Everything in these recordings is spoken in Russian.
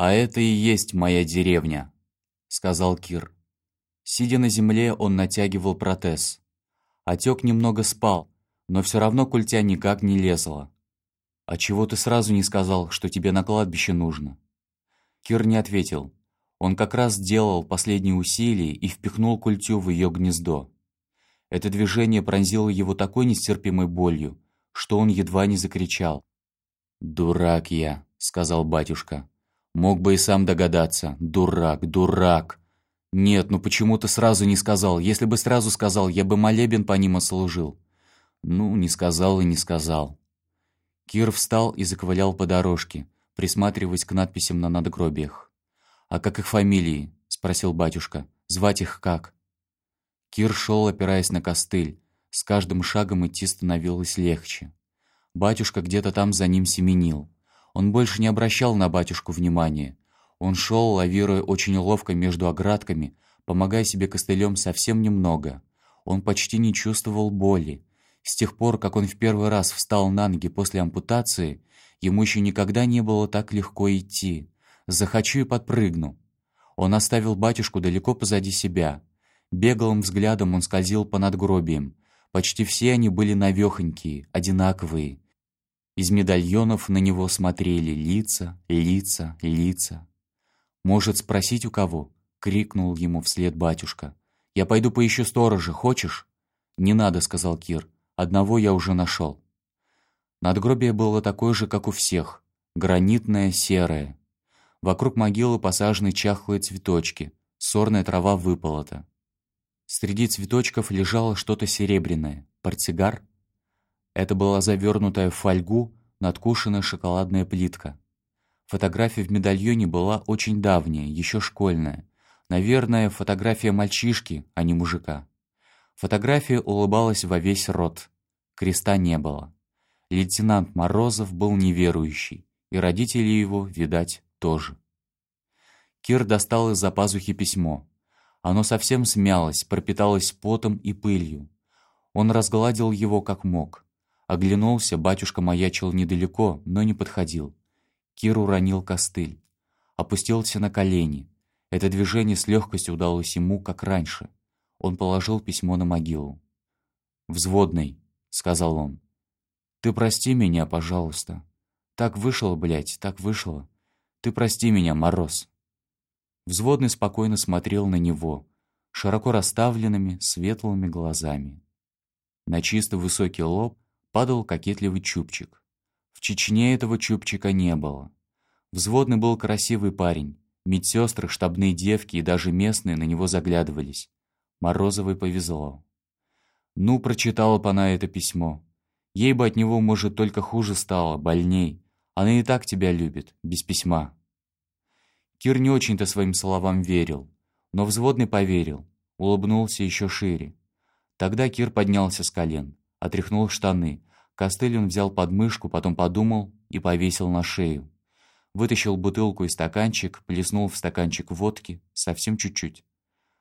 «А это и есть моя деревня», — сказал Кир. Сидя на земле, он натягивал протез. Отек немного спал, но все равно культя никак не лезла. «А чего ты сразу не сказал, что тебе на кладбище нужно?» Кир не ответил. Он как раз делал последние усилия и впихнул культю в ее гнездо. Это движение пронзило его такой нестерпимой болью, что он едва не закричал. «Дурак я», — сказал батюшка. «Мог бы и сам догадаться. Дурак, дурак!» «Нет, ну почему ты сразу не сказал? Если бы сразу сказал, я бы молебен по ним ослужил». «Ну, не сказал и не сказал». Кир встал и заковылял по дорожке, присматриваясь к надписям на надгробиях. «А как их фамилии?» — спросил батюшка. «Звать их как?» Кир шел, опираясь на костыль. С каждым шагом идти становилось легче. Батюшка где-то там за ним семенил. Он больше не обращал на батюшку внимания. Он шел, лавируя очень ловко между оградками, помогая себе костылем совсем немного. Он почти не чувствовал боли. С тех пор, как он в первый раз встал на ноги после ампутации, ему еще никогда не было так легко идти. Захочу и подпрыгну. Он оставил батюшку далеко позади себя. Беглым взглядом он скользил по надгробиям. Почти все они были навехонькие, одинаковые. Из медальонов на него смотрели лица, лица, лица. «Может, спросить у кого?» — крикнул ему вслед батюшка. «Я пойду поищу сторожа, хочешь?» «Не надо», — сказал Кир. «Одного я уже нашел». Надгробие было такое же, как у всех. Гранитное, серое. Вокруг могилы посажены чахлые цветочки. Сорная трава выполота. Среди цветочков лежало что-то серебряное. Портсигар? Это была завернутая в фольгу надкушенная шоколадная плитка. Фотография в медальоне была очень давняя, еще школьная. Наверное, фотография мальчишки, а не мужика. Фотография улыбалась во весь рот. Креста не было. Лейтенант Морозов был неверующий, и родители его, видать, тоже. Кир достал из-за пазухи письмо. Оно совсем смялось, пропиталось потом и пылью. Он разгладил его как мог. Оглянулся, батюшка маячил недалеко, но не подходил. Кир уронил костыль. Опустился на колени. Это движение с легкостью удалось ему, как раньше. Он положил письмо на могилу. «Взводный», — сказал он. «Ты прости меня, пожалуйста. Так вышло, блядь, так вышло. Ты прости меня, Мороз». Взводный спокойно смотрел на него, широко расставленными, светлыми глазами. На чисто высокий лоб падал кокетливый чубчик. В Чечне этого чубчика не было. Взводный был красивый парень. Медсестры, штабные девки и даже местные на него заглядывались. Морозовой повезло. Ну, прочитала бы она это письмо. Ей бы от него, может, только хуже стало, больней. Она и так тебя любит, без письма. Кир не очень-то своим словам верил, но взводный поверил, улыбнулся еще шире. Тогда Кир поднялся с колен, отряхнул штаны, костыль он взял под мышку, потом подумал и повесил на шею. Вытащил бутылку и стаканчик, плеснул в стаканчик водки, совсем чуть-чуть.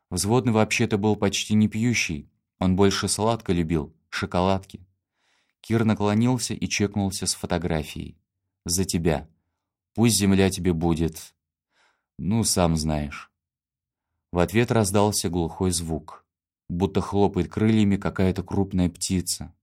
Взводный вообще-то был почти не пьющий, он больше сладко любил, шоколадки. Кир наклонился и чекнулся с фотографией. «За тебя. Пусть земля тебе будет ну, сам знаешь. В ответ раздался глухой звук, будто хлопает крыльями какая-то крупная птица.